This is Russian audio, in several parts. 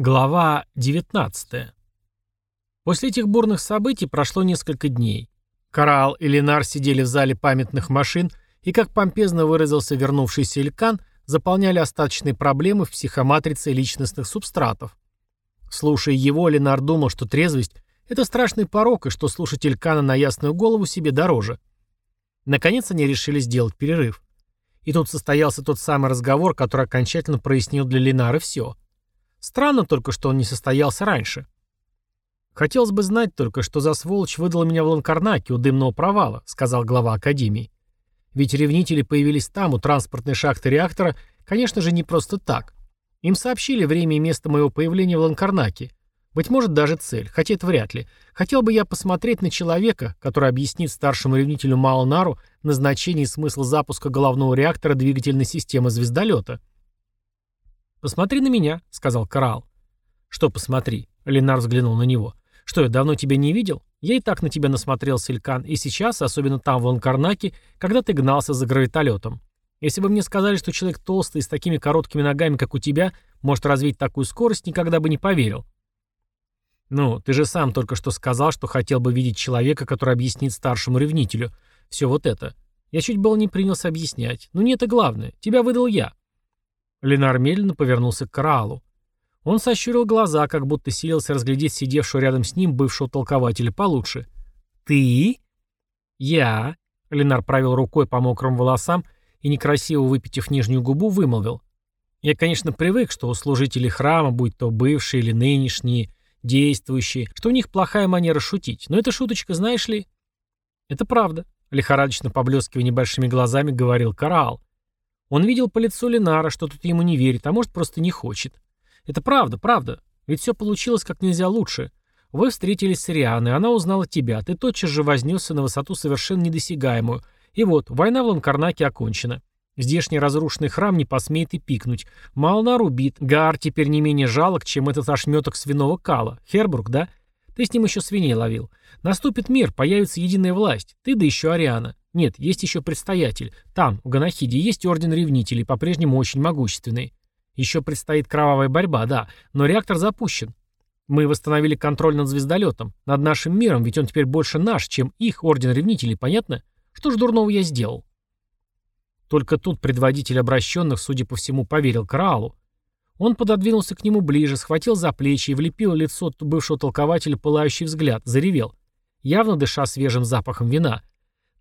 Глава 19. После этих бурных событий прошло несколько дней. Караал и Ленар сидели в зале памятных машин и, как помпезно выразился вернувшийся Илькан, заполняли остаточные проблемы в психоматрице личностных субстратов. Слушая его, Ленар думал, что трезвость – это страшный порог, и что слушать Илькана на ясную голову себе дороже. Наконец они решили сделать перерыв. И тут состоялся тот самый разговор, который окончательно прояснил для Ленары все – Странно только, что он не состоялся раньше. «Хотелось бы знать только, что за сволочь выдала меня в Ланкарнаке у дымного провала», сказал глава Академии. «Ведь ревнители появились там, у транспортной шахты реактора, конечно же, не просто так. Им сообщили время и место моего появления в Ланкарнаке. Быть может, даже цель, хотя это вряд ли. Хотел бы я посмотреть на человека, который объяснит старшему ревнителю Малнару назначение и смысл запуска головного реактора двигательной системы звездолета». «Посмотри на меня», — сказал Карал. «Что посмотри?» — Ленар взглянул на него. «Что, я давно тебя не видел? Я и так на тебя насмотрелся, Илькан, и сейчас, особенно там, в Ланкарнаке, когда ты гнался за гравитолетом. Если бы мне сказали, что человек толстый, с такими короткими ногами, как у тебя, может развить такую скорость, никогда бы не поверил». «Ну, ты же сам только что сказал, что хотел бы видеть человека, который объяснит старшему ревнителю. Все вот это. Я чуть было не принялся объяснять. Но не это главное. Тебя выдал я. Ленар медленно повернулся к Краалу. Он сощурил глаза, как будто силился разглядеть сидевшего рядом с ним бывшего толкователя получше. «Ты?» «Я?» Ленар провел рукой по мокрым волосам и, некрасиво выпитив нижнюю губу, вымолвил. «Я, конечно, привык, что у служителей храма, будь то бывшие или нынешние, действующие, что у них плохая манера шутить. Но эта шуточка, знаешь ли...» «Это правда», — лихорадочно поблескивая небольшими глазами, говорил Караал. Он видел по лицу Ленара, что тут ему не верит, а может просто не хочет. Это правда, правда. Ведь все получилось как нельзя лучше. Вы встретились с Рианой, она узнала тебя, ты тотчас же вознесся на высоту совершенно недосягаемую. И вот, война в Ланкарнаке окончена. Здешний разрушенный храм не посмеет и пикнуть. Малнар убит, Гаар теперь не менее жалок, чем этот ошметок свиного кала. Хербург, да? Ты с ним еще свиней ловил. Наступит мир, появится единая власть. Ты да еще Ариана. Нет, есть еще предстоятель. Там, в Ганахиде, есть орден ревнителей, по-прежнему очень могущественный. Еще предстоит кровавая борьба, да, но реактор запущен. Мы восстановили контроль над звездолетом, над нашим миром, ведь он теперь больше наш, чем их орден ревнителей, понятно? Что ж дурного я сделал? Только тут предводитель обращенных, судя по всему, поверил Краалу. Он пододвинулся к нему ближе, схватил за плечи и влепил лицо бывшего толкователя пылающий взгляд, заревел, явно дыша свежим запахом вина —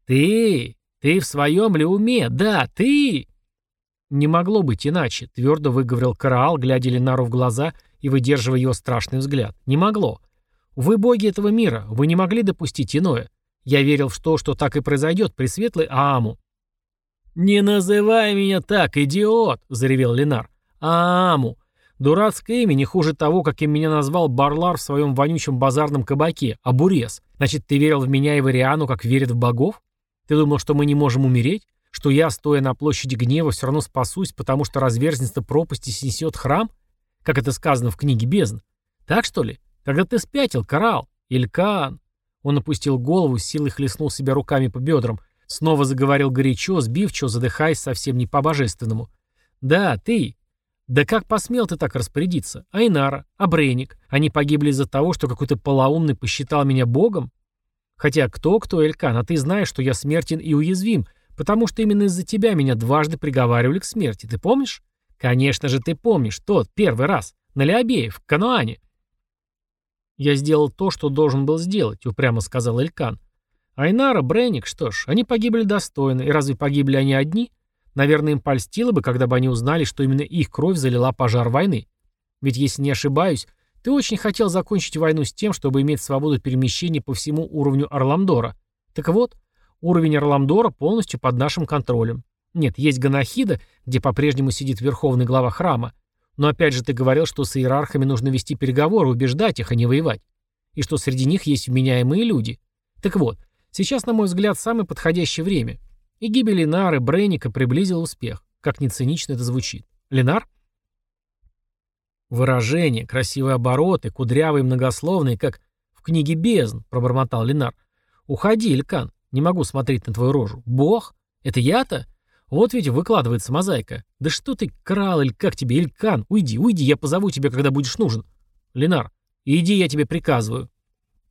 «Ты! Ты в своем ли уме? Да, ты!» «Не могло быть иначе», — твердо выговорил Караал, глядя Ленару в глаза и выдерживая его страшный взгляд. «Не могло. Вы боги этого мира, вы не могли допустить иное. Я верил в то, что так и произойдет при светлой Ааму». «Не называй меня так, идиот!» — заревел Ленар. «Ааму! Дурацкое имя не хуже того, как им меня назвал Барлар в своем вонючем базарном кабаке, Абурес. Значит, ты верил в меня и в Ариану, как верит в богов?» Ты думал, что мы не можем умереть? Что я, стоя на площади гнева, все равно спасусь, потому что разверзнется пропасти снесет храм? Как это сказано в книге бездн? Так что ли? Тогда ты спятил, Коралл. Илькан. Он опустил голову, с силой хлестнул себя руками по бедрам. Снова заговорил горячо, сбивчиво, задыхаясь совсем не по-божественному. «Да, ты. Да как посмел ты так распорядиться? Айнара, Абрейник. Они погибли из-за того, что какой-то полоумный посчитал меня богом? Хотя кто-кто, Элькан, а ты знаешь, что я смертен и уязвим, потому что именно из-за тебя меня дважды приговаривали к смерти, ты помнишь? Конечно же ты помнишь, тот, первый раз, на Леобее, в Кануане. Я сделал то, что должен был сделать, упрямо сказал Элькан. Айнара, Бренник, что ж, они погибли достойно, и разве погибли они одни? Наверное, им польстило бы, когда бы они узнали, что именно их кровь залила пожар войны. Ведь, если не ошибаюсь, ты очень хотел закончить войну с тем, чтобы иметь свободу перемещения по всему уровню Орламдора. Так вот, уровень Орламдора полностью под нашим контролем. Нет, есть Ганахида, где по-прежнему сидит верховный глава храма. Но опять же ты говорил, что с иерархами нужно вести переговоры, убеждать их, а не воевать. И что среди них есть вменяемые люди. Так вот, сейчас, на мой взгляд, самое подходящее время. И гибель Ленары, Брейника приблизил успех. Как ни цинично это звучит. Ленар? Выражения, красивые обороты, кудрявые многословные, как в книге «Бездн», — пробормотал Ленар. «Уходи, Илькан, не могу смотреть на твою рожу. Бог? Это я-то? Вот ведь выкладывается мозаика. Да что ты, крал, или как тебе, Илькан? Уйди, уйди, я позову тебя, когда будешь нужен. Ленар, иди, я тебе приказываю.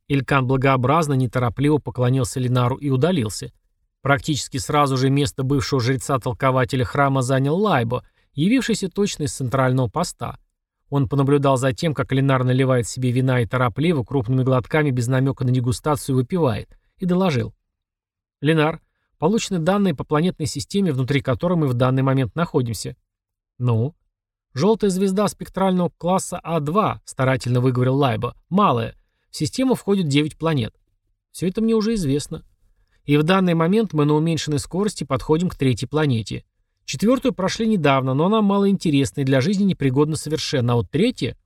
Илькан благообразно, неторопливо поклонился Ленару и удалился. Практически сразу же место бывшего жреца-толкователя храма занял Лайбо, явившийся точно из центрального поста. Он понаблюдал за тем, как Ленар наливает себе вина и торопливо, крупными глотками, без намека на дегустацию, выпивает, и доложил. «Ленар, Получены данные по планетной системе, внутри которой мы в данный момент находимся. Ну? Желтая звезда спектрального класса А2, старательно выговорил Лайба. Малая. В систему входит 9 планет. Все это мне уже известно. И в данный момент мы на уменьшенной скорости подходим к третьей планете. Четвертую прошли недавно, но она малоинтересна и для жизни непригодна совершенно. А вот третья...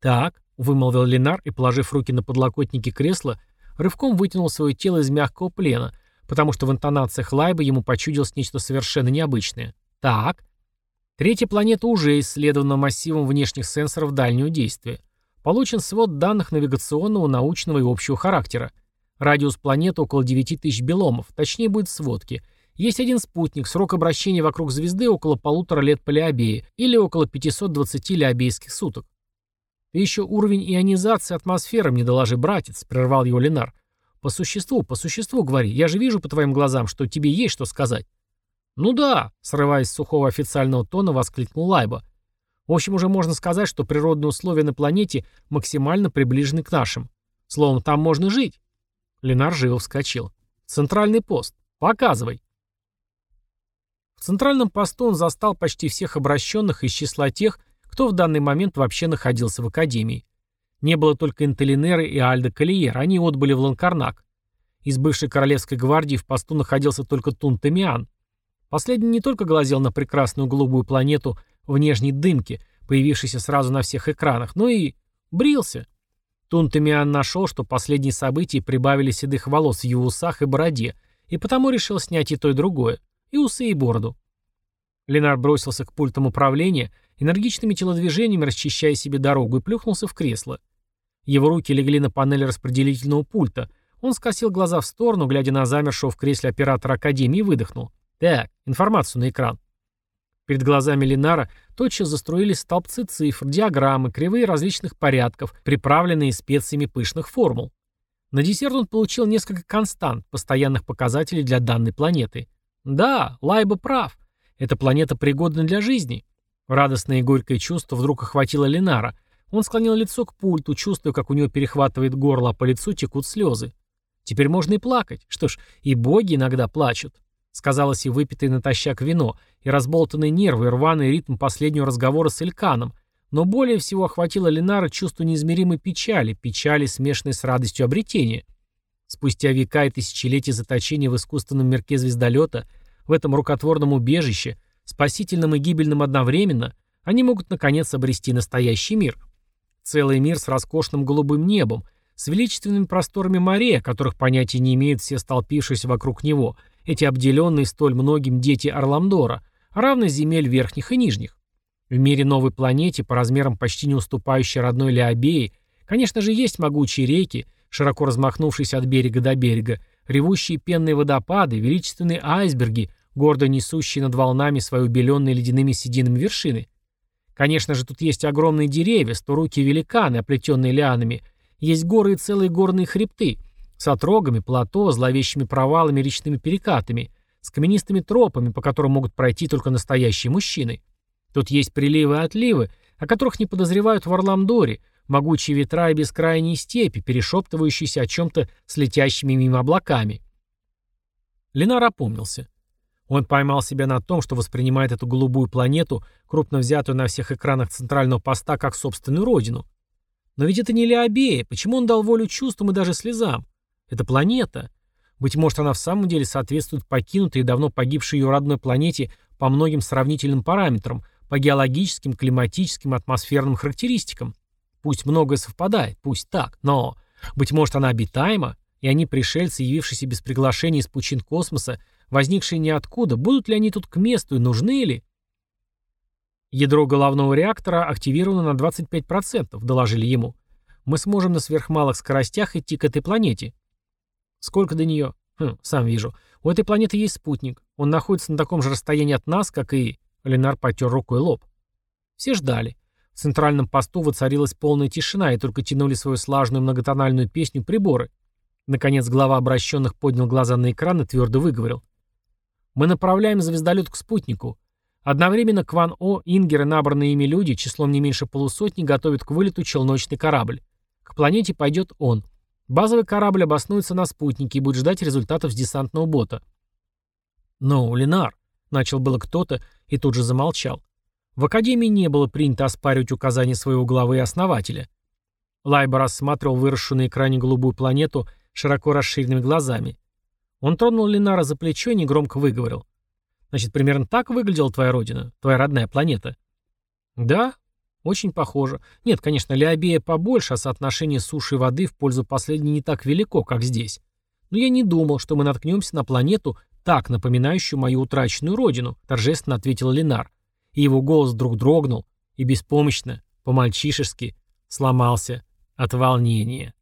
Так, вымолвил Ленар и, положив руки на подлокотники кресла, рывком вытянул свое тело из мягкого плена, потому что в интонациях Лайба ему почудилось нечто совершенно необычное. Так. Третья планета уже исследована массивом внешних сенсоров дальнего действия. Получен свод данных навигационного, научного и общего характера. Радиус планеты около 9000 беломов, точнее будет в сводке. Есть один спутник, срок обращения вокруг звезды около полутора лет по Лиабее, или около 520 лиабейских суток. «Ты еще уровень ионизации атмосферы мне доложи, братец», — прервал его Ленар. «По существу, по существу говори. Я же вижу по твоим глазам, что тебе есть что сказать». «Ну да», — срываясь с сухого официального тона, воскликнул Лайба. «В общем, уже можно сказать, что природные условия на планете максимально приближены к нашим. Словом, там можно жить». Ленар живо вскочил. «Центральный пост. Показывай». В центральном посту он застал почти всех обращенных из числа тех, кто в данный момент вообще находился в Академии. Не было только Интелинеры и Альда Калиер, они отбыли в Ланкарнак. Из бывшей королевской гвардии в посту находился только Тун Тамиан. Последний не только глазел на прекрасную голубую планету в нежней дымке, появившейся сразу на всех экранах, но и брился. Тун Тамиан нашел, что последние события прибавили седых волос в его усах и бороде, и потому решил снять и то, и другое, и усы, и бороду. Ленар бросился к пультам управления, энергичными телодвижениями расчищая себе дорогу, и плюхнулся в кресло. Его руки легли на панель распределительного пульта. Он скосил глаза в сторону, глядя на замершего в кресле оператора Академии, и выдохнул. «Так, информацию на экран». Перед глазами Ленара тотчас заструились столбцы цифр, диаграммы, кривые различных порядков, приправленные специями пышных формул. На десерт он получил несколько констант, постоянных показателей для данной планеты. Да, Лайба прав. Эта планета пригодна для жизни. Радостное и горькое чувство вдруг охватило Ленара – он склонил лицо к пульту, чувствуя, как у него перехватывает горло, а по лицу текут слезы. Теперь можно и плакать. Что ж, и боги иногда плачут. Сказалось и выпитое натощак вино, и разболтанные нервы, и рваный ритм последнего разговора с Эльканом. Но более всего охватило Ленара чувство неизмеримой печали, печали, смешанной с радостью обретения. Спустя века и тысячелетия заточения в искусственном мирке звездолета, в этом рукотворном убежище, спасительном и гибельном одновременно, они могут наконец обрести настоящий мир – Целый мир с роскошным голубым небом, с величественными просторами морей, о которых понятия не имеют все столпившиеся вокруг него, эти обделенные столь многим дети Орламдора, равно земель верхних и нижних. В мире новой планете, по размерам почти не уступающей родной Леобеи, конечно же, есть могучие реки, широко размахнувшиеся от берега до берега, ревущие пенные водопады, величественные айсберги, гордо несущие над волнами свои убеленные ледяными сединами вершины. Конечно же, тут есть огромные деревья, сторукие великаны, оплетенные лианами. Есть горы и целые горные хребты, с отрогами, плато, зловещими провалами, речными перекатами, с каменистыми тропами, по которым могут пройти только настоящие мужчины. Тут есть приливы и отливы, о которых не подозревают в Орламдоре, могучие ветра и бескрайние степи, перешептывающиеся о чем-то с летящими мимо облаками. Ленар опомнился. Он поймал себя на том, что воспринимает эту голубую планету, крупно взятую на всех экранах центрального поста, как собственную родину. Но ведь это не Леобея. Почему он дал волю чувствам и даже слезам? Это планета. Быть может, она в самом деле соответствует покинутой и давно погибшей ее родной планете по многим сравнительным параметрам, по геологическим, климатическим, атмосферным характеристикам. Пусть многое совпадает, пусть так, но, быть может, она обитаема, и они, пришельцы, явившиеся без приглашения из пучин космоса, возникшие ниоткуда, будут ли они тут к месту и нужны ли? Ядро головного реактора активировано на 25%, доложили ему. Мы сможем на сверхмалых скоростях идти к этой планете. Сколько до нее? Хм, сам вижу. У этой планеты есть спутник. Он находится на таком же расстоянии от нас, как и... Ленар потер рукой лоб. Все ждали. В центральном посту воцарилась полная тишина, и только тянули свою слаженную многотональную песню приборы. Наконец глава обращенных поднял глаза на экран и твердо выговорил. «Мы направляем звездолет к спутнику. Одновременно Кван О, Ингер и набранные ими люди, числом не меньше полусотни, готовят к вылету челночный корабль. К планете пойдет он. Базовый корабль обоснуется на спутнике и будет ждать результатов с десантного бота. «Ну, Ленар», — начал было кто-то и тут же замолчал. В Академии не было принято оспаривать указания своего главы и основателя. Лайба рассматривал выросшую на экране голубую планету широко расширенными глазами. Он тронул Ленара за плечо и негромко выговорил. «Значит, примерно так выглядела твоя родина, твоя родная планета?» «Да, очень похоже. Нет, конечно, Леобея побольше, а соотношение суши и воды в пользу последней не так велико, как здесь. Но я не думал, что мы наткнемся на планету, так напоминающую мою утраченную родину, торжественно ответил Ленар. И его голос вдруг дрогнул и беспомощно, по-мальчишески, сломался от волнения.